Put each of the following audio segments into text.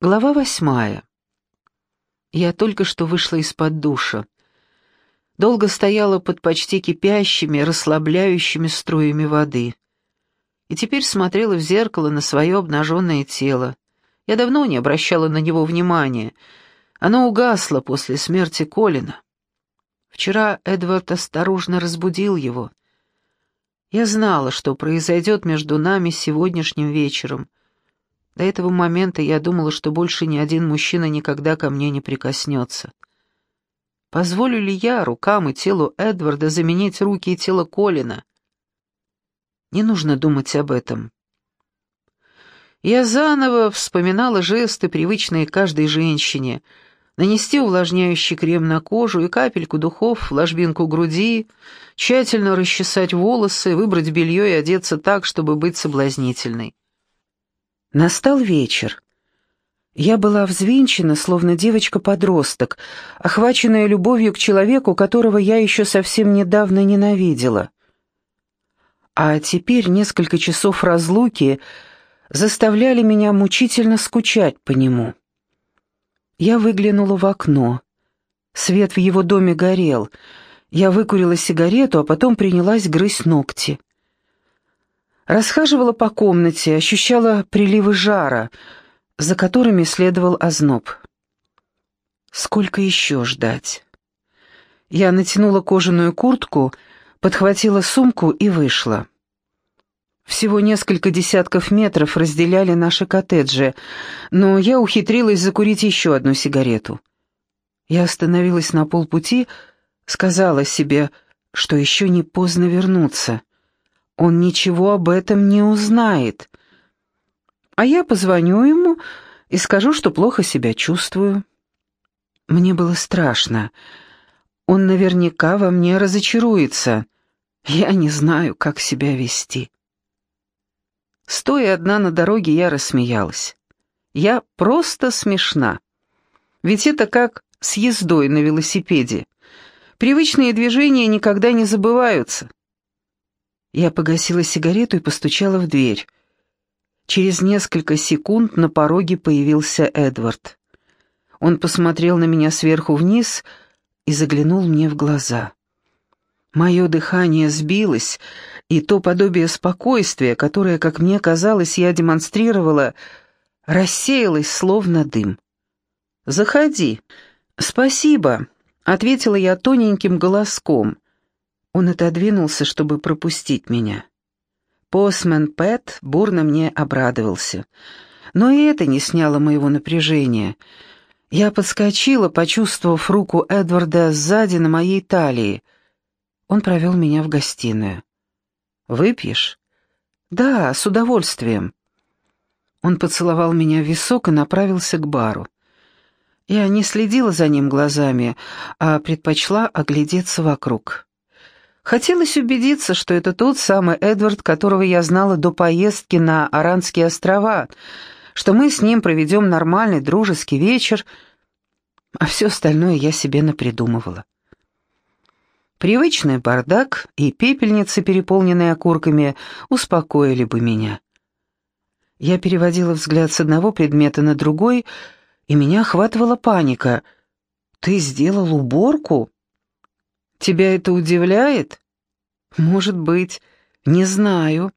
Глава восьмая. Я только что вышла из-под душа. Долго стояла под почти кипящими, расслабляющими струями воды. И теперь смотрела в зеркало на свое обнаженное тело. Я давно не обращала на него внимания. Оно угасло после смерти Колина. Вчера Эдвард осторожно разбудил его. Я знала, что произойдет между нами сегодняшним вечером — до этого момента я думала, что больше ни один мужчина никогда ко мне не прикоснется. Позволю ли я рукам и телу Эдварда заменить руки и тело Колина? Не нужно думать об этом. Я заново вспоминала жесты, привычные каждой женщине. Нанести увлажняющий крем на кожу и капельку духов в ложбинку груди, тщательно расчесать волосы, выбрать белье и одеться так, чтобы быть соблазнительной. Настал вечер. Я была взвинчена, словно девочка-подросток, охваченная любовью к человеку, которого я еще совсем недавно ненавидела. А теперь несколько часов разлуки заставляли меня мучительно скучать по нему. Я выглянула в окно. Свет в его доме горел. Я выкурила сигарету, а потом принялась грызть ногти. Расхаживала по комнате, ощущала приливы жара, за которыми следовал озноб. Сколько еще ждать? Я натянула кожаную куртку, подхватила сумку и вышла. Всего несколько десятков метров разделяли наши коттеджи, но я ухитрилась закурить еще одну сигарету. Я остановилась на полпути, сказала себе, что еще не поздно вернуться. Он ничего об этом не узнает. А я позвоню ему и скажу, что плохо себя чувствую. Мне было страшно. Он наверняка во мне разочаруется. Я не знаю, как себя вести. Стоя одна на дороге, я рассмеялась. Я просто смешна. Ведь это как с ездой на велосипеде. Привычные движения никогда не забываются. Я погасила сигарету и постучала в дверь. Через несколько секунд на пороге появился Эдвард. Он посмотрел на меня сверху вниз и заглянул мне в глаза. Мое дыхание сбилось, и то подобие спокойствия, которое, как мне казалось, я демонстрировала, рассеялось, словно дым. «Заходи». «Спасибо», — ответила я тоненьким голоском — он отодвинулся, чтобы пропустить меня. Постмен Пэт бурно мне обрадовался. Но и это не сняло моего напряжения. Я подскочила, почувствовав руку Эдварда сзади на моей талии. Он провел меня в гостиную. «Выпьешь?» «Да, с удовольствием». Он поцеловал меня в висок и направился к бару. Я не следила за ним глазами, а предпочла оглядеться вокруг. Хотелось убедиться, что это тот самый Эдвард, которого я знала до поездки на Аранские острова, что мы с ним проведем нормальный дружеский вечер, а все остальное я себе напридумывала. Привычный бардак и пепельницы, переполненные окурками, успокоили бы меня. Я переводила взгляд с одного предмета на другой, и меня охватывала паника. «Ты сделал уборку?» Тебя это удивляет? Может быть, не знаю.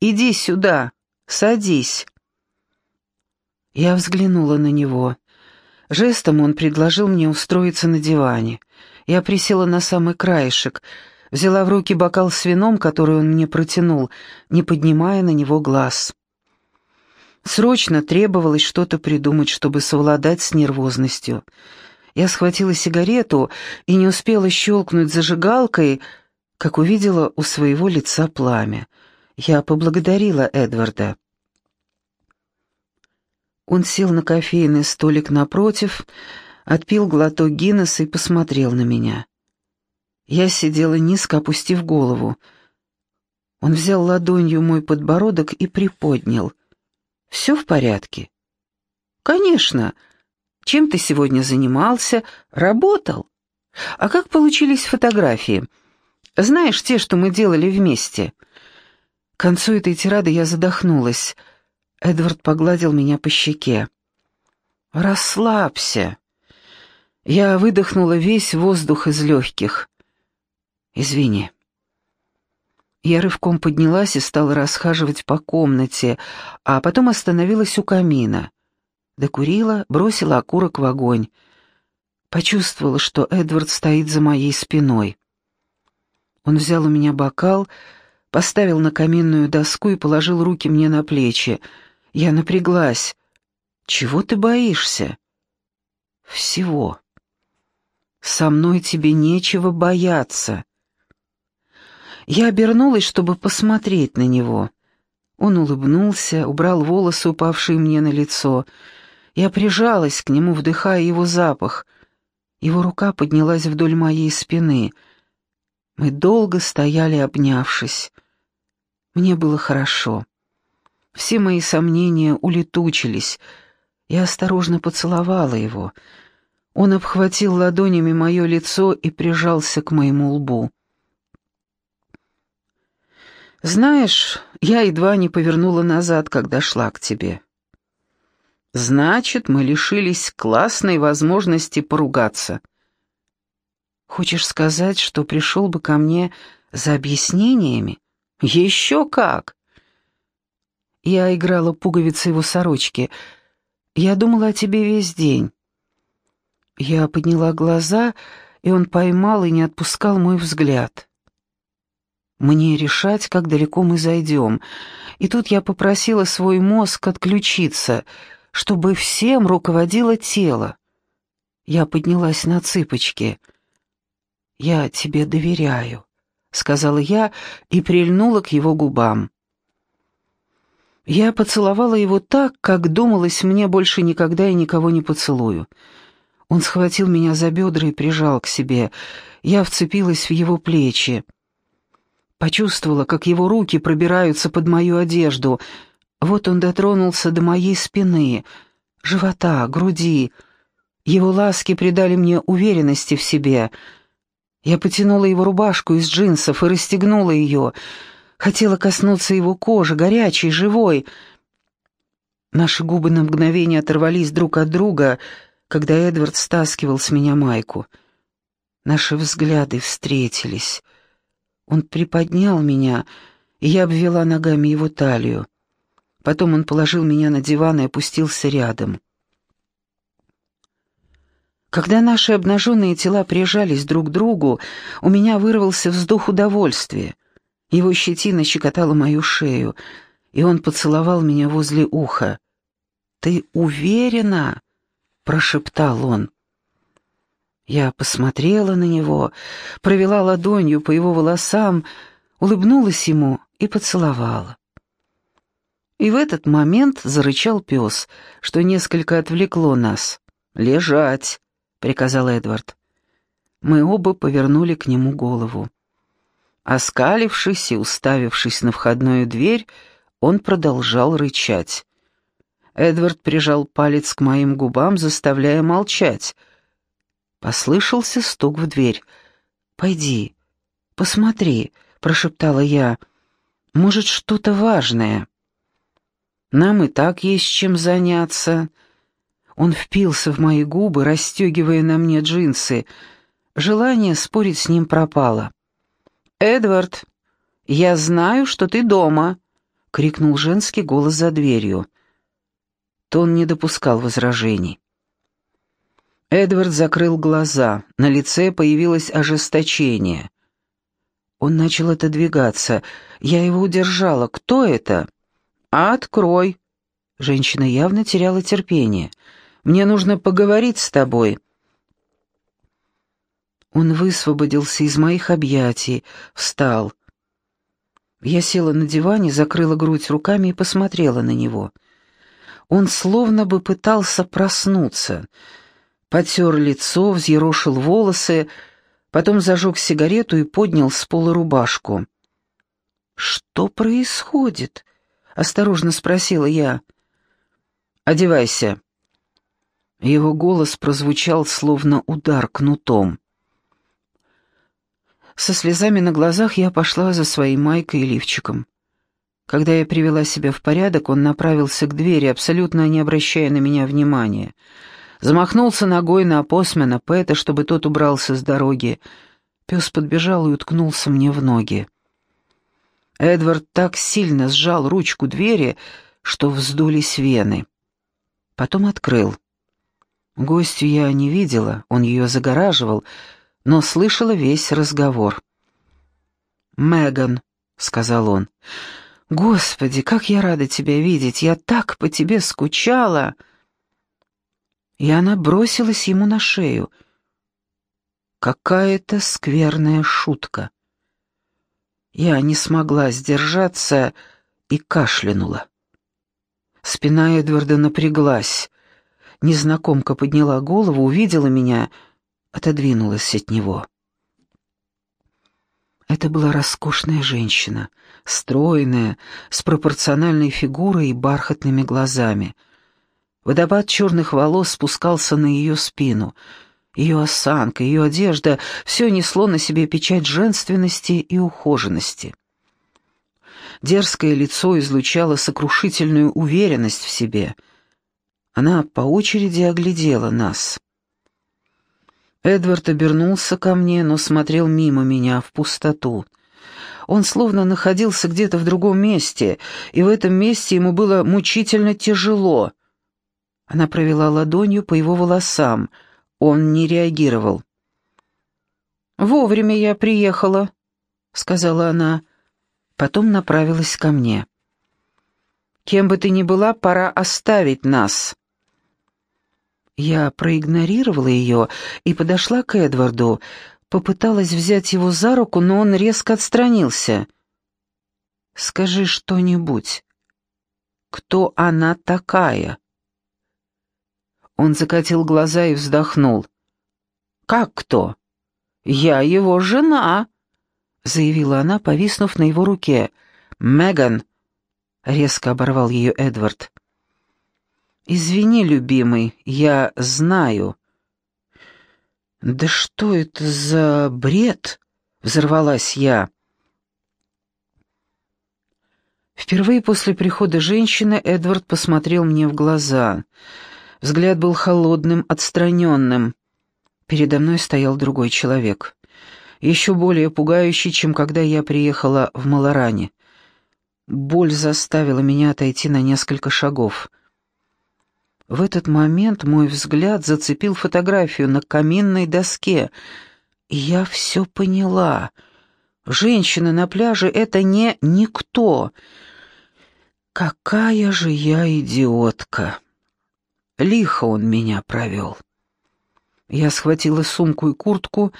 Иди сюда, садись. Я взглянула на него. Жестом он предложил мне устроиться на диване. Я присела на самый краешек, взяла в руки бокал с вином, который он мне протянул, не поднимая на него глаз. Срочно требовалось что-то придумать, чтобы совладать с нервозностью. Я схватила сигарету и не успела щелкнуть зажигалкой, как увидела у своего лица пламя. Я поблагодарила Эдварда. Он сел на кофейный столик напротив, отпил глоток Гиннесса и посмотрел на меня. Я сидела низко, опустив голову. Он взял ладонью мой подбородок и приподнял. «Все в порядке?» «Конечно», чем ты сегодня занимался? Работал? А как получились фотографии? Знаешь, те, что мы делали вместе?» К концу этой тирады я задохнулась. Эдвард погладил меня по щеке. «Расслабься». Я выдохнула весь воздух из легких. «Извини». Я рывком поднялась и стала расхаживать по комнате, а потом остановилась у камина. Докурила, бросила окурок в огонь. Почувствовала, что Эдвард стоит за моей спиной. Он взял у меня бокал, поставил на каминную доску и положил руки мне на плечи. Я напряглась. «Чего ты боишься?» «Всего. Со мной тебе нечего бояться». Я обернулась, чтобы посмотреть на него. Он улыбнулся, убрал волосы, упавшие мне на лицо. Я прижалась к нему, вдыхая его запах. Его рука поднялась вдоль моей спины. Мы долго стояли, обнявшись. Мне было хорошо. Все мои сомнения улетучились. Я осторожно поцеловала его. Он обхватил ладонями мое лицо и прижался к моему лбу. «Знаешь, я едва не повернула назад, когда шла к тебе. Значит, мы лишились классной возможности поругаться. Хочешь сказать, что пришел бы ко мне за объяснениями? Еще как! Я играла пуговицы его сорочки. Я думала о тебе весь день. Я подняла глаза, и он поймал и не отпускал мой взгляд. Мне решать, как далеко мы зайдем. И тут я попросила свой мозг отключиться — чтобы всем руководило тело. Я поднялась на цыпочки. «Я тебе доверяю», — сказала я и прильнула к его губам. Я поцеловала его так, как думалось, мне больше никогда и никого не поцелую. Он схватил меня за бедра и прижал к себе. Я вцепилась в его плечи. Почувствовала, как его руки пробираются под мою одежду — вот он дотронулся до моей спины, живота, груди. Его ласки придали мне уверенности в себе. Я потянула его рубашку из джинсов и расстегнула ее. Хотела коснуться его кожи, горячей, живой. Наши губы на мгновение оторвались друг от друга, когда Эдвард стаскивал с меня майку. Наши взгляды встретились. Он приподнял меня, и я обвела ногами его талию. Потом он положил меня на диван и опустился рядом. Когда наши обнаженные тела прижались друг к другу, у меня вырвался вздох удовольствия. Его щетина щекотала мою шею, и он поцеловал меня возле уха. «Ты уверена?» — прошептал он. Я посмотрела на него, провела ладонью по его волосам, улыбнулась ему и поцеловала. И в этот момент зарычал пес, что несколько отвлекло нас. «Лежать!» — приказал Эдвард. Мы оба повернули к нему голову. Оскалившись и уставившись на входную дверь, он продолжал рычать. Эдвард прижал палец к моим губам, заставляя молчать. Послышался стук в дверь. «Пойди, посмотри», — прошептала я. «Может, что-то важное». Нам и так есть чем заняться». Он впился в мои губы, расстегивая на мне джинсы. Желание спорить с ним пропало. «Эдвард, я знаю, что ты дома», — крикнул женский голос за дверью. Тон не допускал возражений. Эдвард закрыл глаза, на лице появилось ожесточение. Он начал отодвигаться. Я его удержала. «Кто это?» «Открой!» Женщина явно теряла терпение. «Мне нужно поговорить с тобой». Он высвободился из моих объятий, встал. Я села на диване, закрыла грудь руками и посмотрела на него. Он словно бы пытался проснуться. Потер лицо, взъерошил волосы, потом зажег сигарету и поднял с пола рубашку. «Что происходит?» — осторожно спросила я. «Одевайся». Его голос прозвучал, словно удар кнутом. Со слезами на глазах я пошла за своей майкой и лифчиком. Когда я привела себя в порядок, он направился к двери, абсолютно не обращая на меня внимания. Замахнулся ногой на опосмена Пэта, чтобы тот убрался с дороги. Пес подбежал и уткнулся мне в ноги. Эдвард так сильно сжал ручку двери, что вздулись вены. Потом открыл. Гостью я не видела, он ее загораживал, но слышала весь разговор. «Меган», — сказал он, — «Господи, как я рада тебя видеть! Я так по тебе скучала!» И она бросилась ему на шею. Какая-то скверная шутка. Я не смогла сдержаться и кашлянула. Спина Эдварда напряглась. Незнакомка подняла голову, увидела меня, отодвинулась от него. Это была роскошная женщина, стройная, с пропорциональной фигурой и бархатными глазами. Водопад черных волос спускался на ее спину. Ее осанка, ее одежда — все несло на себе печать женственности и ухоженности. Дерзкое лицо излучало сокрушительную уверенность в себе. Она по очереди оглядела нас. Эдвард обернулся ко мне, но смотрел мимо меня, в пустоту. Он словно находился где-то в другом месте, и в этом месте ему было мучительно тяжело. Она провела ладонью по его волосам. Он не реагировал. «Вовремя я приехала», — сказала она. Потом направилась ко мне. «Кем бы ты ни была, пора оставить нас». Я проигнорировала ее и подошла к Эдварду, попыталась взять его за руку, но он резко отстранился. «Скажи что-нибудь. Кто она такая?» Он закатил глаза и вздохнул. «Как кто? Я его жена», — заявила она, повиснув на его руке. «Меган», — резко оборвал ее Эдвард. «Извини, любимый, я знаю». «Да что это за бред?» — взорвалась я. Впервые после прихода женщины Эдвард посмотрел мне в глаза. Взгляд был холодным, отстраненным. Передо мной стоял другой человек. Еще более пугающий, чем когда я приехала в Малоране. Боль заставила меня отойти на несколько шагов — в этот момент мой взгляд зацепил фотографию на каминной доске, и я все поняла. Женщина на пляже — это не никто. Какая же я идиотка! Лихо он меня провел. Я схватила сумку и куртку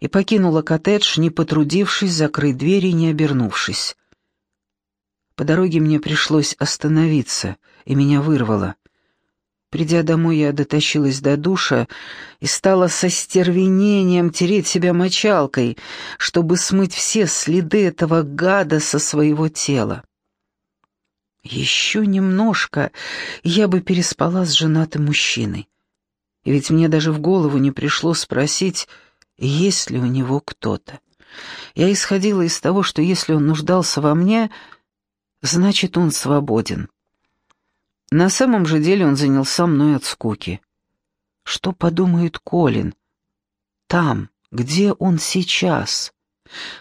и покинула коттедж, не потрудившись закрыть двери и не обернувшись. По дороге мне пришлось остановиться, и меня вырвало. Придя домой, я дотащилась до душа и стала со стервенением тереть себя мочалкой, чтобы смыть все следы этого гада со своего тела. Еще немножко, я бы переспала с женатым мужчиной. И ведь мне даже в голову не пришло спросить, есть ли у него кто-то. Я исходила из того, что если он нуждался во мне, значит, он свободен. На самом же деле он занялся мной от скуки. Что подумает Колин? Там, где он сейчас?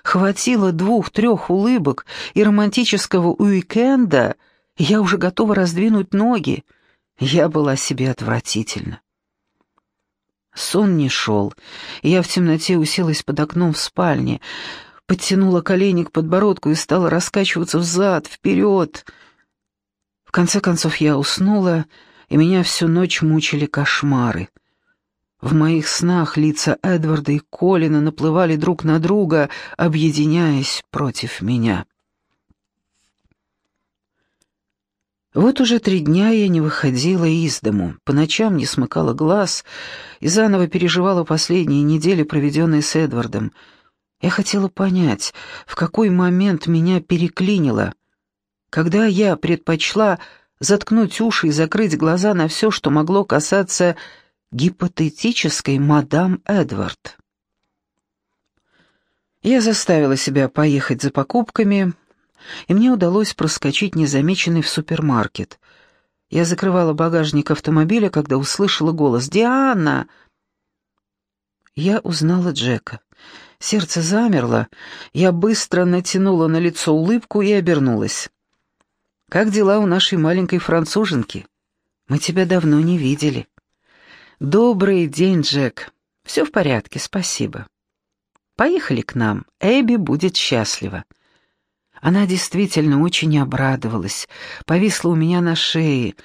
Хватило двух-трех улыбок и романтического уикенда, я уже готова раздвинуть ноги. Я была себе отвратительна. Сон не шел, я в темноте уселась под окном в спальне, подтянула колени к подбородку и стала раскачиваться взад, вперед — конце концов я уснула, и меня всю ночь мучили кошмары. В моих снах лица Эдварда и Колина наплывали друг на друга, объединяясь против меня. Вот уже три дня я не выходила из дому, по ночам не смыкала глаз и заново переживала последние недели, проведенные с Эдвардом. Я хотела понять, в какой момент меня переклинило, когда я предпочла заткнуть уши и закрыть глаза на все, что могло касаться гипотетической мадам Эдвард. Я заставила себя поехать за покупками, и мне удалось проскочить незамеченный в супермаркет. Я закрывала багажник автомобиля, когда услышала голос «Диана!». Я узнала Джека. Сердце замерло, я быстро натянула на лицо улыбку и обернулась. «Как дела у нашей маленькой француженки? Мы тебя давно не видели». «Добрый день, Джек. Все в порядке, спасибо. Поехали к нам, Эбби будет счастлива». Она действительно очень обрадовалась, повисла у меня на шее.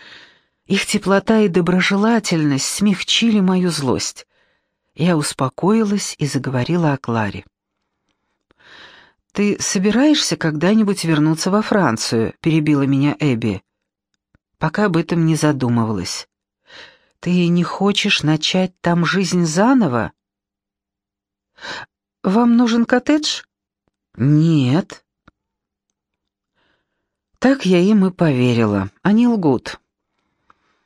Их теплота и доброжелательность смягчили мою злость. Я успокоилась и заговорила о Кларе. «Ты собираешься когда-нибудь вернуться во Францию?» — перебила меня Эбби. «Пока об этом не задумывалась. Ты не хочешь начать там жизнь заново?» «Вам нужен коттедж?» «Нет». Так я им и поверила. Они лгут.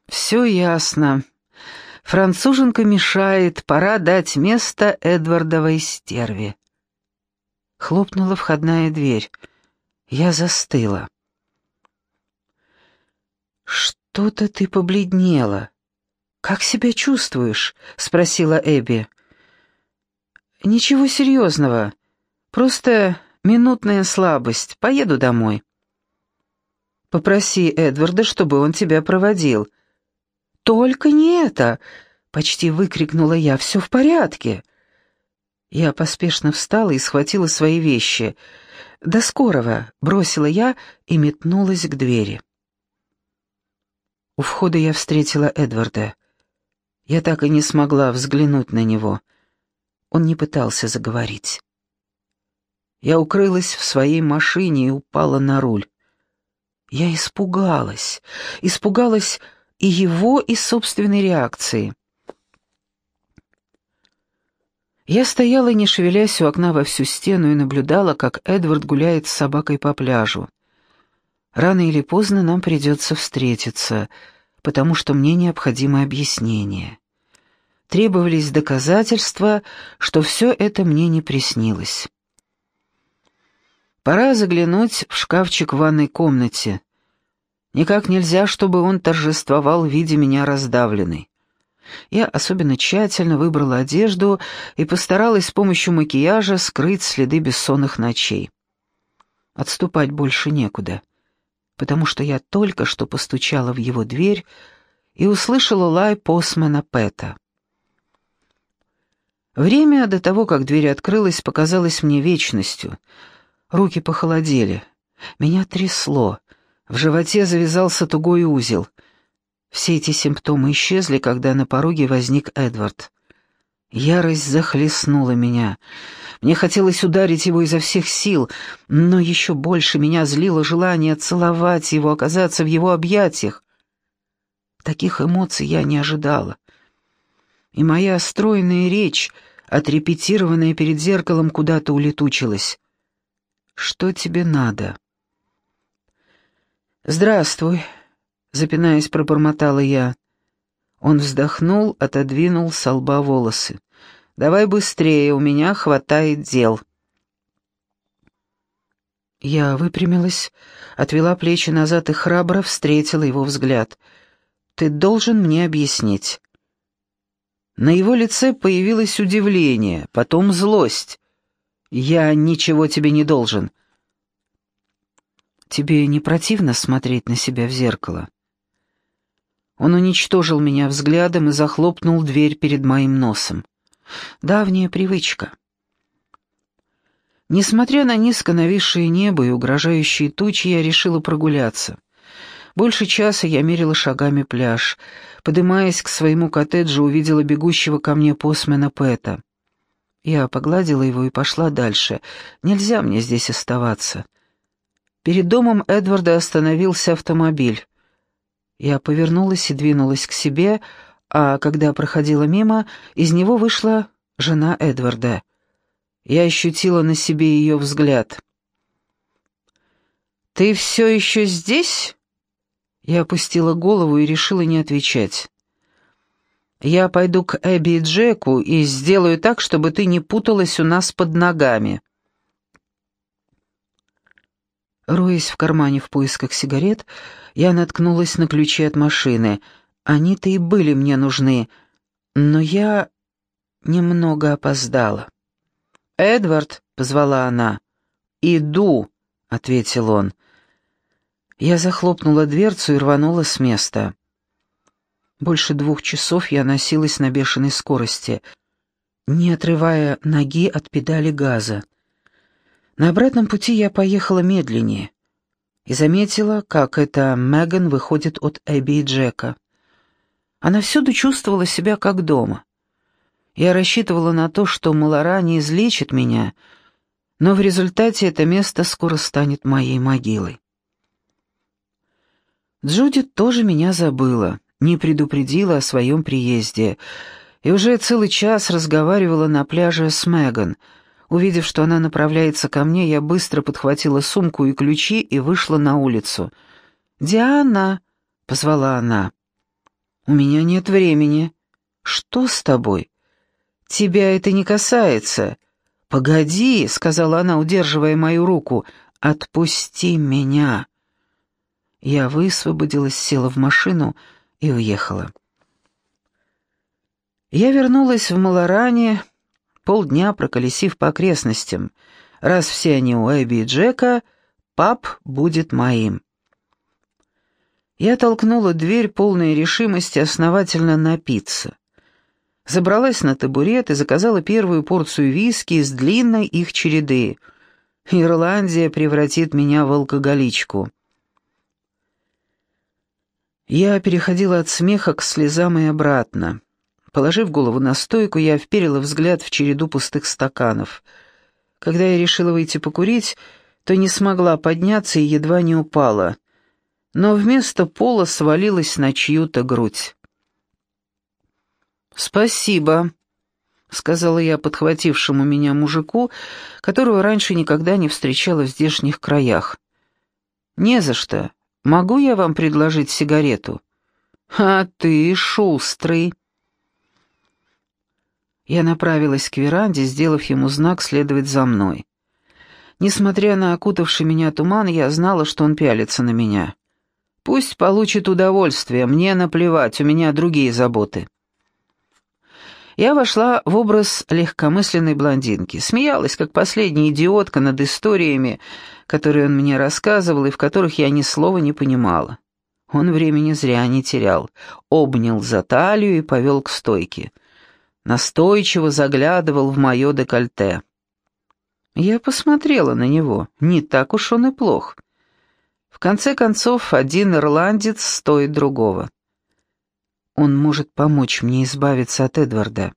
«Все ясно. Француженка мешает, пора дать место Эдвардовой стерве». Хлопнула входная дверь. Я застыла. «Что-то ты побледнела. Как себя чувствуешь?» — спросила Эбби. «Ничего серьезного. Просто минутная слабость. Поеду домой». «Попроси Эдварда, чтобы он тебя проводил». «Только не это!» — почти выкрикнула я. «Все в порядке!» Я поспешно встала и схватила свои вещи. «До скорого!» — бросила я и метнулась к двери. У входа я встретила Эдварда. Я так и не смогла взглянуть на него. Он не пытался заговорить. Я укрылась в своей машине и упала на руль. Я испугалась, испугалась и его, и собственной реакции. Я стояла, не шевелясь у окна во всю стену, и наблюдала, как Эдвард гуляет с собакой по пляжу. Рано или поздно нам придется встретиться, потому что мне необходимо объяснение. Требовались доказательства, что все это мне не приснилось. Пора заглянуть в шкафчик в ванной комнате. Никак нельзя, чтобы он торжествовал в виде меня раздавленной. Я особенно тщательно выбрала одежду и постаралась с помощью макияжа скрыть следы бессонных ночей. Отступать больше некуда, потому что я только что постучала в его дверь и услышала лай постмана Пэта. Время до того, как дверь открылась, показалось мне вечностью. Руки похолодели. Меня трясло. В животе завязался тугой узел — все эти симптомы исчезли, когда на пороге возник Эдвард. Ярость захлестнула меня. Мне хотелось ударить его изо всех сил, но еще больше меня злило желание целовать его, оказаться в его объятиях. Таких эмоций я не ожидала. И моя стройная речь, отрепетированная перед зеркалом, куда-то улетучилась. «Что тебе надо?» «Здравствуй», запинаясь, пробормотала я. Он вздохнул, отодвинул с лба волосы. «Давай быстрее, у меня хватает дел». Я выпрямилась, отвела плечи назад и храбро встретила его взгляд. «Ты должен мне объяснить». На его лице появилось удивление, потом злость. «Я ничего тебе не должен». «Тебе не противно смотреть на себя в зеркало?» Он уничтожил меня взглядом и захлопнул дверь перед моим носом. Давняя привычка. Несмотря на низко нависшее небо и угрожающие тучи, я решила прогуляться. Больше часа я мерила шагами пляж. Подымаясь к своему коттеджу, увидела бегущего ко мне посмена Пэта. Я погладила его и пошла дальше. Нельзя мне здесь оставаться. Перед домом Эдварда остановился автомобиль. Я повернулась и двинулась к себе, а когда проходила мимо, из него вышла жена Эдварда. Я ощутила на себе ее взгляд. «Ты все еще здесь?» Я опустила голову и решила не отвечать. «Я пойду к Эбби и Джеку и сделаю так, чтобы ты не путалась у нас под ногами». Роясь в кармане в поисках сигарет, я наткнулась на ключи от машины. Они-то и были мне нужны, но я немного опоздала. «Эдвард», — позвала она. «Иду», — ответил он. Я захлопнула дверцу и рванула с места. Больше двух часов я носилась на бешеной скорости, не отрывая ноги от педали газа. На обратном пути я поехала медленнее и заметила, как эта Меган выходит от Эбби и Джека. Она всюду чувствовала себя как дома. Я рассчитывала на то, что Малара не излечит меня, но в результате это место скоро станет моей могилой. Джудит тоже меня забыла, не предупредила о своем приезде, и уже целый час разговаривала на пляже с Меган. Увидев, что она направляется ко мне, я быстро подхватила сумку и ключи и вышла на улицу. «Диана!» — позвала она. «У меня нет времени». «Что с тобой?» «Тебя это не касается». «Погоди», — сказала она, удерживая мою руку, — «отпусти меня». Я высвободилась, села в машину и уехала. Я вернулась в Малоране, полдня проколесив по окрестностям. Раз все они у Эбби и Джека, пап будет моим. Я толкнула дверь полной решимости основательно напиться. Забралась на табурет и заказала первую порцию виски из длинной их череды. Ирландия превратит меня в алкоголичку. Я переходила от смеха к слезам и обратно. Положив голову на стойку, я вперила взгляд в череду пустых стаканов. Когда я решила выйти покурить, то не смогла подняться и едва не упала. Но вместо пола свалилась на чью-то грудь. «Спасибо», — сказала я подхватившему меня мужику, которого раньше никогда не встречала в здешних краях. «Не за что. Могу я вам предложить сигарету?» «А ты шустрый!» Я направилась к веранде, сделав ему знак следовать за мной. Несмотря на окутавший меня туман, я знала, что он пялится на меня. Пусть получит удовольствие, мне наплевать, у меня другие заботы. Я вошла в образ легкомысленной блондинки, смеялась, как последняя идиотка над историями, которые он мне рассказывал и в которых я ни слова не понимала. Он времени зря не терял, обнял за талию и повел к стойке. Настойчиво заглядывал в мое декольте. Я посмотрела на него, не так уж он и плох. В конце концов, один ирландец стоит другого. Он может помочь мне избавиться от Эдварда.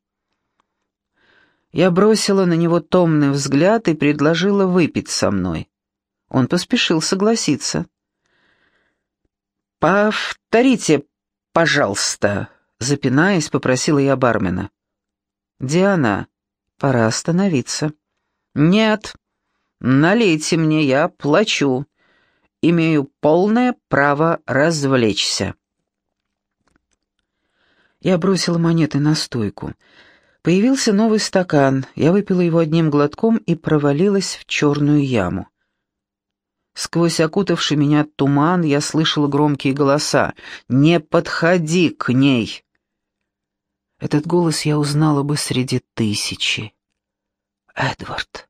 Я бросила на него томный взгляд и предложила выпить со мной. Он поспешил согласиться. «Повторите, пожалуйста», — запинаясь, попросила я бармена. «Диана, пора остановиться». «Нет, налейте мне, я плачу. Имею полное право развлечься». Я бросила монеты на стойку. Появился новый стакан, я выпила его одним глотком и провалилась в черную яму. Сквозь окутавший меня туман я слышала громкие голоса «Не подходи к ней!» Этот голос я узнала бы среди тысячи. Эдвард.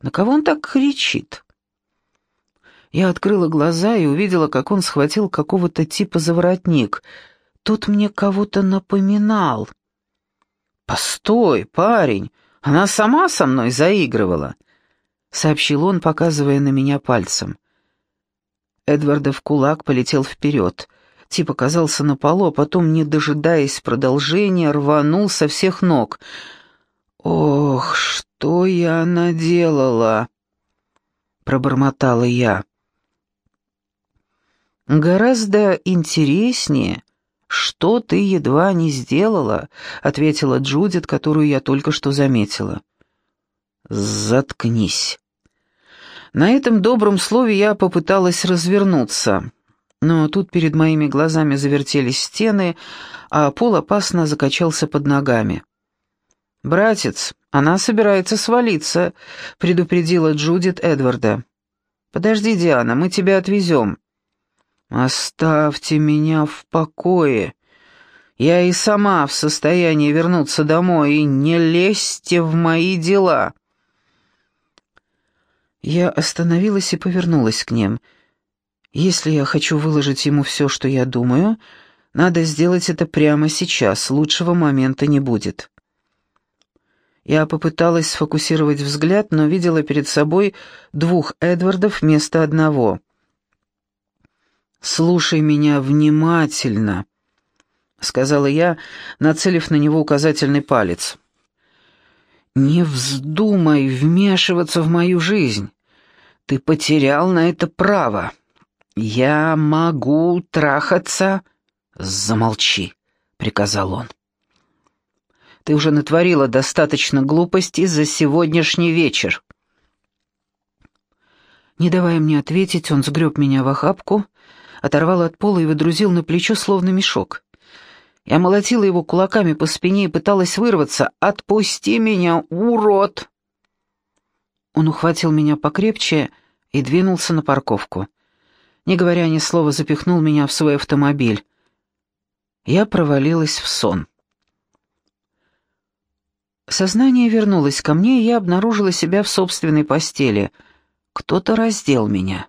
На кого он так кричит? Я открыла глаза и увидела, как он схватил какого-то типа за воротник — Тут мне кого-то напоминал. «Постой, парень, она сама со мной заигрывала», — сообщил он, показывая на меня пальцем. Эдвардов кулак полетел вперед. Тип оказался на полу, а потом, не дожидаясь продолжения, рванул со всех ног. «Ох, что я наделала!» — пробормотала я. «Гораздо интереснее «Что ты едва не сделала?» — ответила Джудит, которую я только что заметила. «Заткнись». На этом добром слове я попыталась развернуться, но тут перед моими глазами завертелись стены, а пол опасно закачался под ногами. «Братец, она собирается свалиться», — предупредила Джудит Эдварда. «Подожди, Диана, мы тебя отвезем». «Оставьте меня в покое. Я и сама в состоянии вернуться домой, и не лезьте в мои дела». Я остановилась и повернулась к ним. «Если я хочу выложить ему все, что я думаю, надо сделать это прямо сейчас, лучшего момента не будет». Я попыталась сфокусировать взгляд, но видела перед собой двух Эдвардов вместо одного. «Слушай меня внимательно», — сказала я, нацелив на него указательный палец. «Не вздумай вмешиваться в мою жизнь. Ты потерял на это право. Я могу трахаться...» «Замолчи», — приказал он. Ты уже натворила достаточно глупостей за сегодняшний вечер». Не давая мне ответить, он сгреб меня в охапку, оторвал от пола и выдрузил на плечо, словно мешок. Я молотила его кулаками по спине и пыталась вырваться. «Отпусти меня, урод!» Он ухватил меня покрепче и двинулся на парковку. Не говоря ни слова, запихнул меня в свой автомобиль. Я провалилась в сон. Сознание вернулось ко мне, и я обнаружила себя в собственной постели. Кто-то раздел меня.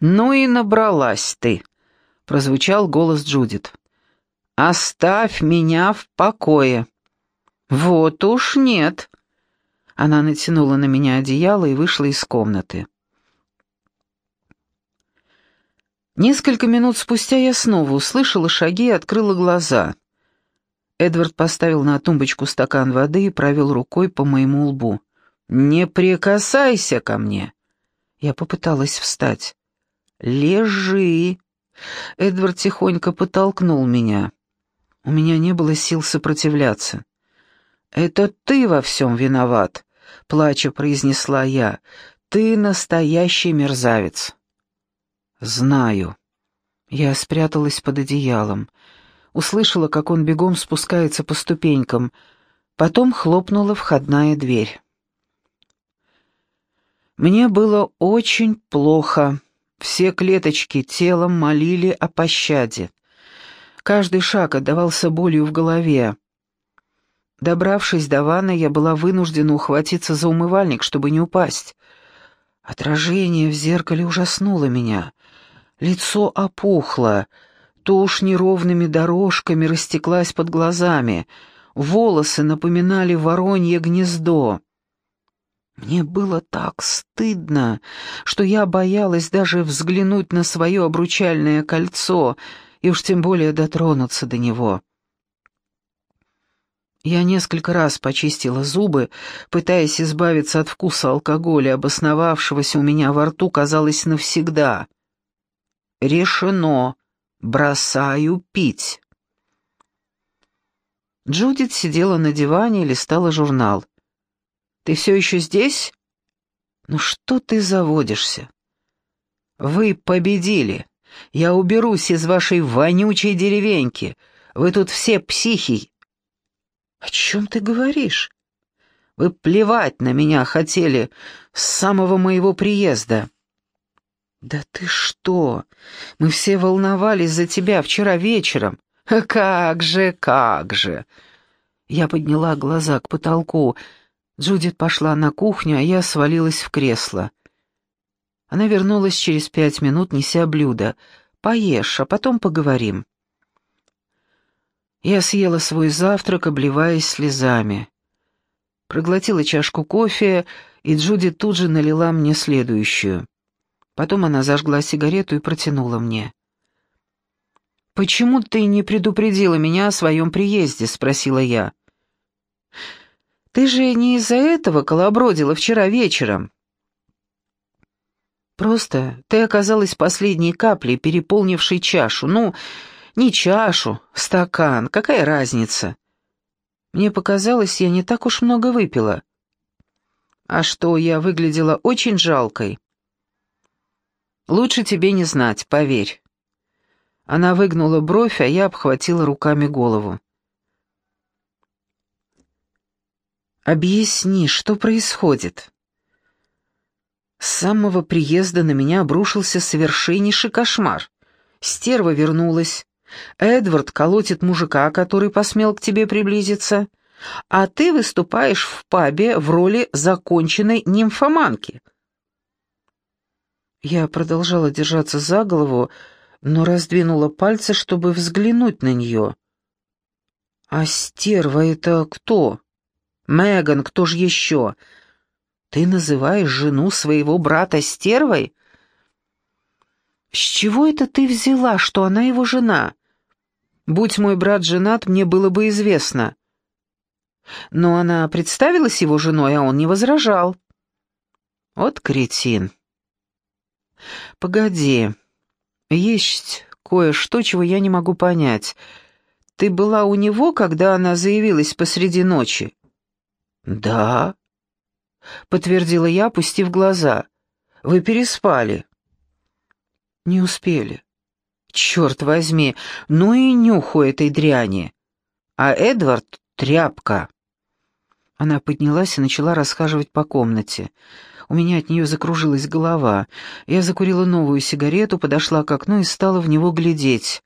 «Ну и набралась ты», — прозвучал голос Джудит. «Оставь меня в покое». «Вот уж нет». Она натянула на меня одеяло и вышла из комнаты. Несколько минут спустя я снова услышала шаги и открыла глаза. Эдвард поставил на тумбочку стакан воды и провел рукой по моему лбу. «Не прикасайся ко мне!» Я попыталась встать. «Лежи!» Эдвард тихонько подтолкнул меня. У меня не было сил сопротивляться. «Это ты во всем виноват», — плача произнесла я. «Ты настоящий мерзавец». «Знаю». Я спряталась под одеялом услышала, как он бегом спускается по ступенькам. Потом хлопнула входная дверь. Мне было очень плохо. Все клеточки тела молили о пощаде. Каждый шаг отдавался болью в голове. Добравшись до ванны, я была вынуждена ухватиться за умывальник, чтобы не упасть. Отражение в зеркале ужаснуло меня. Лицо опухло, Тушь неровными дорожками растеклась под глазами, волосы напоминали воронье гнездо. Мне было так стыдно, что я боялась даже взглянуть на свое обручальное кольцо и уж тем более дотронуться до него. Я несколько раз почистила зубы, пытаясь избавиться от вкуса алкоголя, обосновавшегося у меня во рту, казалось, навсегда. «Решено», Бросаю пить. Джудит сидела на диване и листала журнал. «Ты все еще здесь? Ну что ты заводишься? Вы победили. Я уберусь из вашей вонючей деревеньки. Вы тут все психи. О чем ты говоришь? Вы плевать на меня хотели с самого моего приезда. «Да ты что? Мы все волновались за тебя вчера вечером». «Как же, как же!» Я подняла глаза к потолку. Джудит пошла на кухню, а я свалилась в кресло. Она вернулась через пять минут, неся блюдо. «Поешь, а потом поговорим». Я съела свой завтрак, обливаясь слезами. Проглотила чашку кофе, и Джудит тут же налила мне следующую. Потом она зажгла сигарету и протянула мне. «Почему ты не предупредила меня о своем приезде?» — спросила я. «Ты же не из-за этого колобродила вчера вечером». «Просто ты оказалась последней каплей, переполнившей чашу. Ну, не чашу, стакан, какая разница?» Мне показалось, я не так уж много выпила. А что, я выглядела очень жалкой? Лучше тебе не знать, поверь». Она выгнула бровь, а я обхватила руками голову. «Объясни, что происходит?» С самого приезда на меня обрушился совершеннейший кошмар. Стерва вернулась. Эдвард колотит мужика, который посмел к тебе приблизиться, а ты выступаешь в пабе в роли законченной нимфоманки. Я продолжала держаться за голову, но раздвинула пальцы, чтобы взглянуть на нее. «А стерва это кто?» «Меган, кто же еще?» «Ты называешь жену своего брата стервой?» «С чего это ты взяла, что она его жена?» «Будь мой брат женат, мне было бы известно». Но она представилась его женой, а он не возражал. Вот кретин. «Погоди, есть кое-что, чего я не могу понять. Ты была у него, когда она заявилась посреди ночи?» «Да», — подтвердила я, опустив глаза. «Вы переспали». «Не успели». «Черт возьми, ну и нюху этой дряни. А Эдвард — тряпка». Она поднялась и начала расхаживать по комнате. У меня от нее закружилась голова. Я закурила новую сигарету, подошла к окну и стала в него глядеть.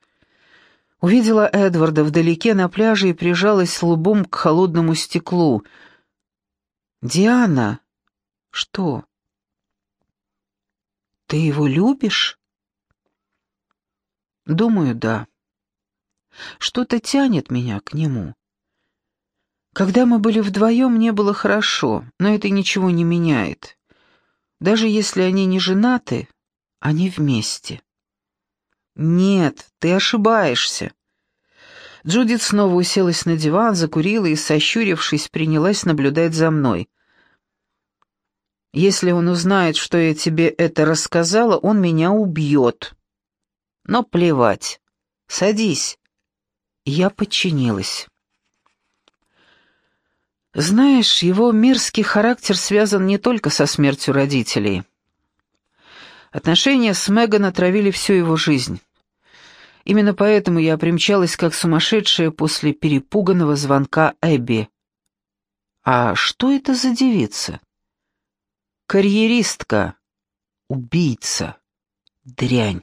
Увидела Эдварда вдалеке на пляже и прижалась лбом к холодному стеклу. «Диана!» «Что?» «Ты его любишь?» «Думаю, да. Что-то тянет меня к нему. Когда мы были вдвоем, мне было хорошо, но это ничего не меняет. Даже если они не женаты, они вместе. Нет, ты ошибаешься. Джудит снова уселась на диван, закурила и, сощурившись, принялась наблюдать за мной. Если он узнает, что я тебе это рассказала, он меня убьет. Но плевать. Садись. Я подчинилась. Знаешь, его мерзкий характер связан не только со смертью родителей. Отношения с Меган отравили всю его жизнь. Именно поэтому я примчалась как сумасшедшая после перепуганного звонка Эбби. А что это за девица? Карьеристка. Убийца. Дрянь.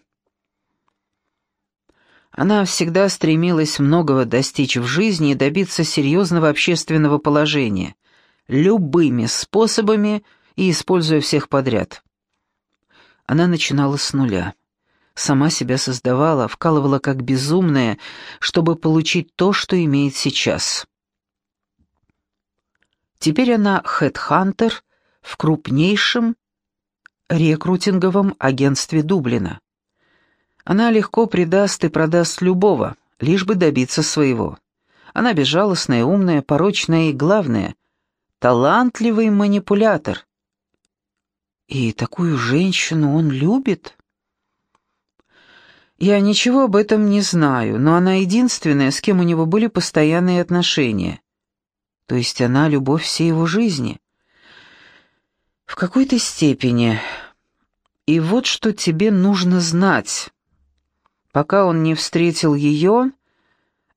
Она всегда стремилась многого достичь в жизни и добиться серьезного общественного положения, любыми способами и используя всех подряд. Она начинала с нуля. Сама себя создавала, вкалывала как безумная, чтобы получить то, что имеет сейчас. Теперь она хедхантер в крупнейшем рекрутинговом агентстве Дублина. Она легко предаст и продаст любого, лишь бы добиться своего. Она безжалостная, умная, порочная и, главное, талантливый манипулятор. И такую женщину он любит? Я ничего об этом не знаю, но она единственная, с кем у него были постоянные отношения. То есть она — любовь всей его жизни. В какой-то степени. И вот что тебе нужно знать. Пока он не встретил ее,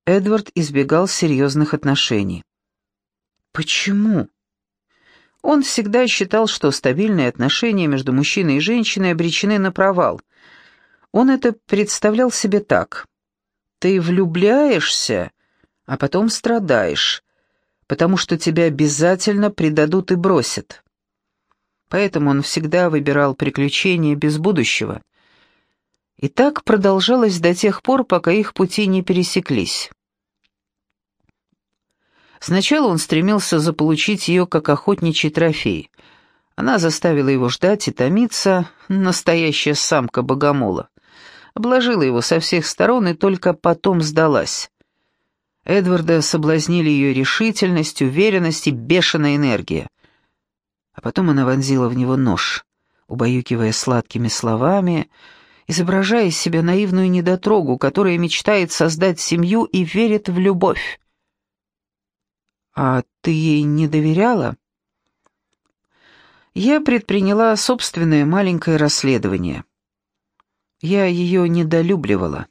Эдвард избегал серьезных отношений. Почему? Он всегда считал, что стабильные отношения между мужчиной и женщиной обречены на провал. Он это представлял себе так. Ты влюбляешься, а потом страдаешь, потому что тебя обязательно предадут и бросят. Поэтому он всегда выбирал приключения без будущего. И так продолжалось до тех пор, пока их пути не пересеклись. Сначала он стремился заполучить ее как охотничий трофей. Она заставила его ждать и томиться, настоящая самка богомола. Обложила его со всех сторон и только потом сдалась. Эдварда соблазнили ее решительность, уверенность и бешеная энергия. А потом она вонзила в него нож, убаюкивая сладкими словами, изображая из себя наивную недотрогу, которая мечтает создать семью и верит в любовь. «А ты ей не доверяла?» Я предприняла собственное маленькое расследование. Я ее недолюбливала.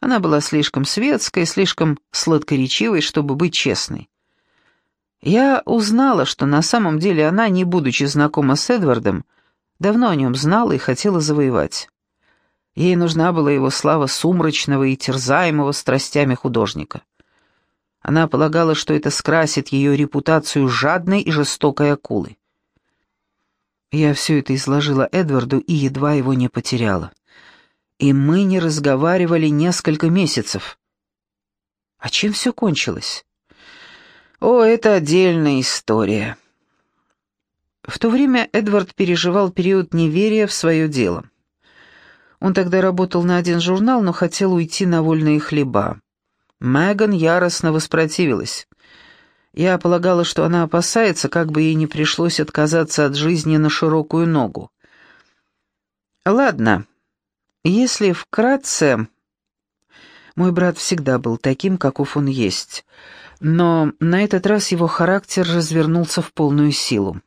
Она была слишком светской, слишком сладкоречивой, чтобы быть честной. Я узнала, что на самом деле она, не будучи знакома с Эдвардом, Давно о нем знала и хотела завоевать. Ей нужна была его слава сумрачного и терзаемого страстями художника. Она полагала, что это скрасит ее репутацию жадной и жестокой акулы. Я все это изложила Эдварду и едва его не потеряла. И мы не разговаривали несколько месяцев. А чем все кончилось? О, это отдельная история. В то время Эдвард переживал период неверия в свое дело. Он тогда работал на один журнал, но хотел уйти на вольные хлеба. Меган яростно воспротивилась. Я полагала, что она опасается, как бы ей не пришлось отказаться от жизни на широкую ногу. Ладно, если вкратце... Мой брат всегда был таким, каков он есть, но на этот раз его характер развернулся в полную силу.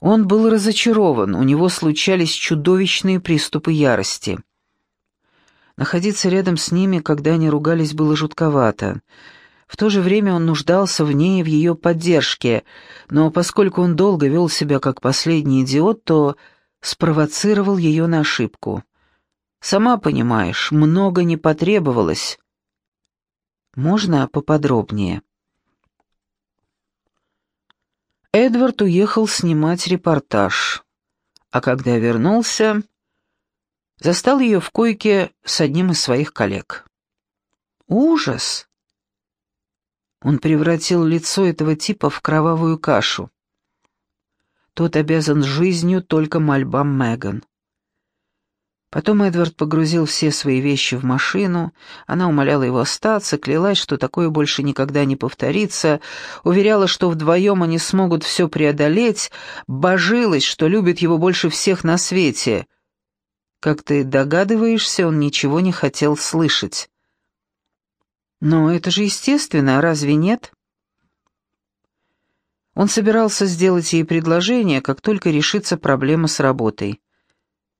Он был разочарован, у него случались чудовищные приступы ярости. Находиться рядом с ними, когда они ругались, было жутковато. В то же время он нуждался в ней и в ее поддержке, но поскольку он долго вел себя как последний идиот, то спровоцировал ее на ошибку. Сама понимаешь, много не потребовалось. Можно поподробнее? Эдвард уехал снимать репортаж, а когда вернулся, застал ее в койке с одним из своих коллег. Ужас! Он превратил лицо этого типа в кровавую кашу. Тот обязан жизнью только мольбам Меган. Потом Эдвард погрузил все свои вещи в машину, она умоляла его остаться, клялась, что такое больше никогда не повторится, уверяла, что вдвоем они смогут все преодолеть, божилась, что любит его больше всех на свете. Как ты догадываешься, он ничего не хотел слышать. Но это же естественно, разве нет? Он собирался сделать ей предложение, как только решится проблема с работой.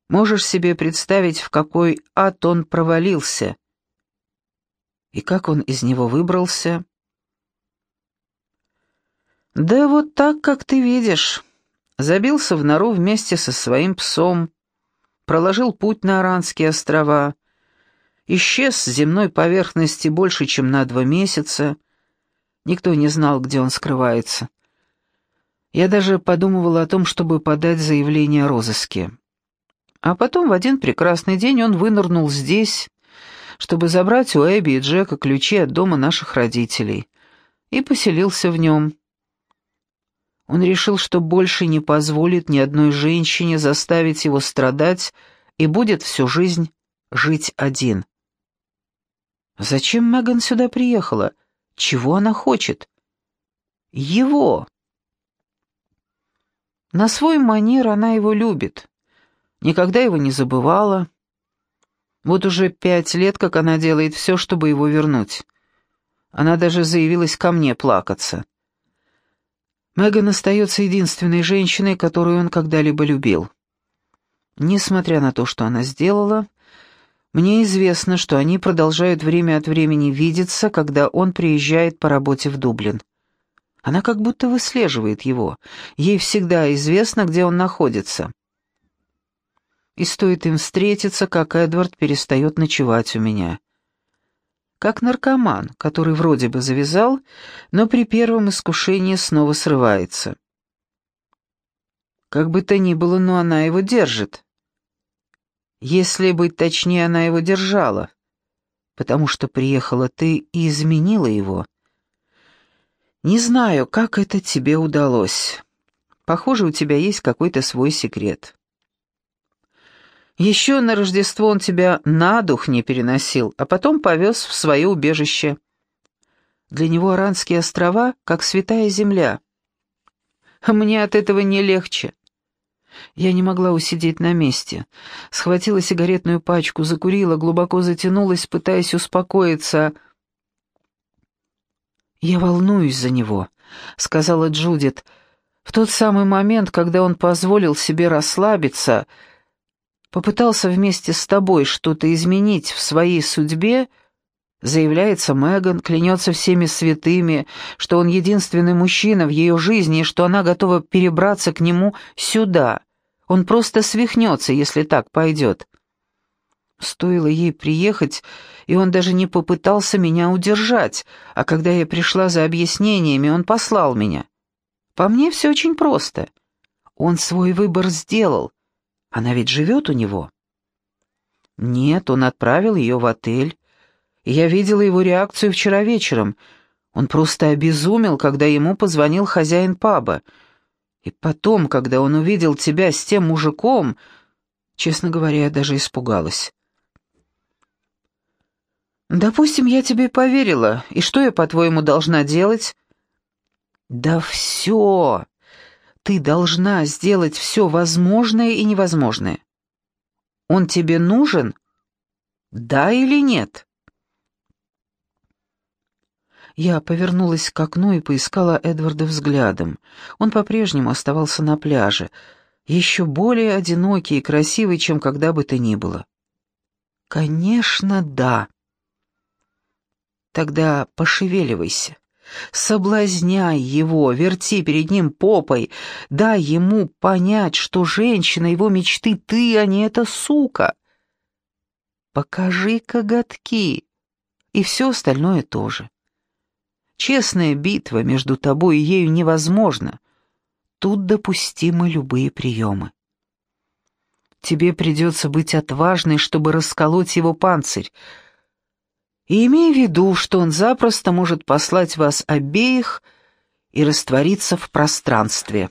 Можешь себе представить, в какой ад он провалился? И как он из него выбрался? Да вот так, как ты видишь. Забился в нору вместе со своим псом, проложил путь на Аранские острова, исчез с земной поверхности больше, чем на два месяца. Никто не знал, где он скрывается. Я даже подумывала о том, чтобы подать заявление о розыске. А потом в один прекрасный день он вынырнул здесь, чтобы забрать у Эбби и Джека ключи от дома наших родителей, и поселился в нем. Он решил, что больше не позволит ни одной женщине заставить его страдать и будет всю жизнь жить один. Зачем Меган сюда приехала? Чего она хочет? Его. На свой манер она его любит никогда его не забывала. Вот уже пять лет, как она делает все, чтобы его вернуть. Она даже заявилась ко мне плакаться. Меган остается единственной женщиной, которую он когда-либо любил. Несмотря на то, что она сделала, мне известно, что они продолжают время от времени видеться, когда он приезжает по работе в Дублин. Она как будто выслеживает его. Ей всегда известно, где он находится и стоит им встретиться, как Эдвард перестает ночевать у меня. Как наркоман, который вроде бы завязал, но при первом искушении снова срывается. Как бы то ни было, но она его держит. Если быть точнее, она его держала, потому что приехала ты и изменила его. Не знаю, как это тебе удалось. Похоже, у тебя есть какой-то свой секрет. Еще на Рождество он тебя на дух не переносил, а потом повез в свое убежище. Для него Аранские острова — как святая земля. Мне от этого не легче. Я не могла усидеть на месте. Схватила сигаретную пачку, закурила, глубоко затянулась, пытаясь успокоиться. «Я волнуюсь за него», — сказала Джудит. «В тот самый момент, когда он позволил себе расслабиться...» попытался вместе с тобой что-то изменить в своей судьбе, заявляется Меган, клянется всеми святыми, что он единственный мужчина в ее жизни и что она готова перебраться к нему сюда, Он просто свихнется, если так пойдет. Стоило ей приехать, и он даже не попытался меня удержать, а когда я пришла за объяснениями, он послал меня. По мне все очень просто. Он свой выбор сделал. Она ведь живет у него. Нет, он отправил ее в отель. Я видела его реакцию вчера вечером. Он просто обезумел, когда ему позвонил хозяин паба. И потом, когда он увидел тебя с тем мужиком, честно говоря, я даже испугалась. «Допустим, я тебе поверила. И что я, по-твоему, должна делать?» «Да все. Ты должна сделать все возможное и невозможное. Он тебе нужен? Да или нет?» Я повернулась к окну и поискала Эдварда взглядом. Он по-прежнему оставался на пляже, еще более одинокий и красивый, чем когда бы то ни было. «Конечно, да». Тогда пошевеливайся. Соблазняй его, верти перед ним попой, дай ему понять, что женщина его мечты ты, а не эта сука. Покажи коготки, и все остальное тоже. Честная битва между тобой и ею невозможна. Тут допустимы любые приемы. Тебе придется быть отважной, чтобы расколоть его панцирь, и имей в виду, что он запросто может послать вас обеих и раствориться в пространстве.